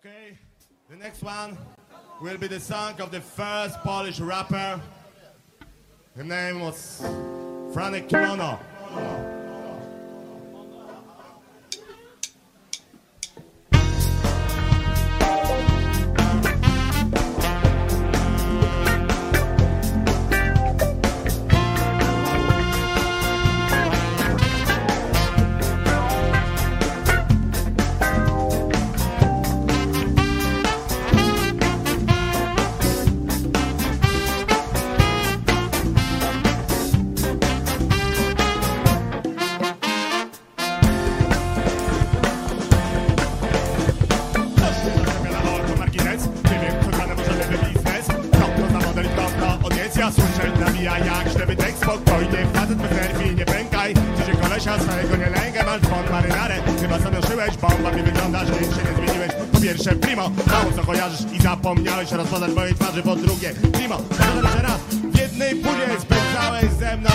Okay, the next one will be the song of the first Polish rapper. His name was Franek Kimono. Nawija jak sztywny tekst Spokojnie, facet bez nerwi, nie pękaj. Czy się kolesia swojego nie lękaj Masz dzwon marynarę, chyba sobie szyłeś Bomba mi wyglądasz, nic się nie zmieniłeś. Po pierwsze, primo, mało co kojarzysz I zapomniałeś rozpoznać mojej twarzy Po drugie, primo, to że raz W jednej puli spędzałeś ze mną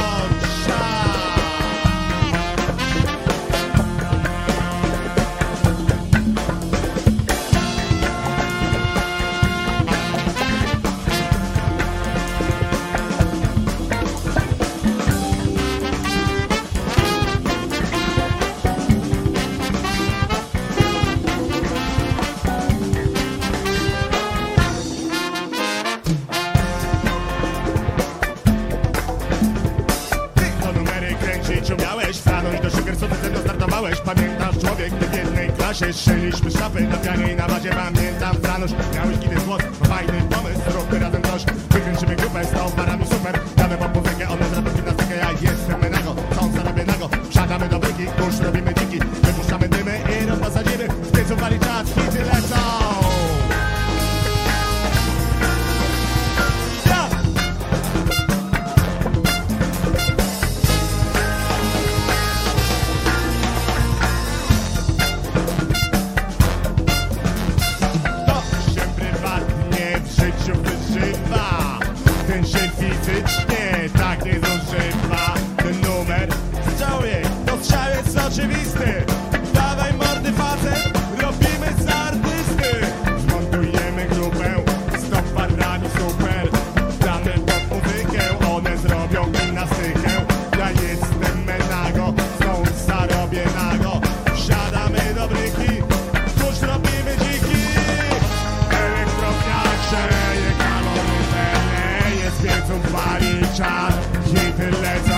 Stanąć do szyker, co ty ze mną Pamiętasz człowiek, gdy w jednej klasie Szyliśmy szafy na pianie i na bazie Pamiętam Franusz, miałeś kiedy złot fajny pomysł, zróbmy razem coś. Wykręcimy grupę z tą parami super. Damy muzykę, one zrobią gimnastykę Ja jestem nago, są zarabie nago. Wsiadamy do bryki, kurz robimy oczywisty. Dawaj mordy facet, robimy z artysty. Montujemy grupę z toparami super. Dane pod muzykę, one zrobią gimnastykę. Ja jestem menago, są zarobię nago. Siadamy do bryki, tuż robimy dziki. Elektrownia grzeje, kalony pełne Jest wielców wali czar, hity lecą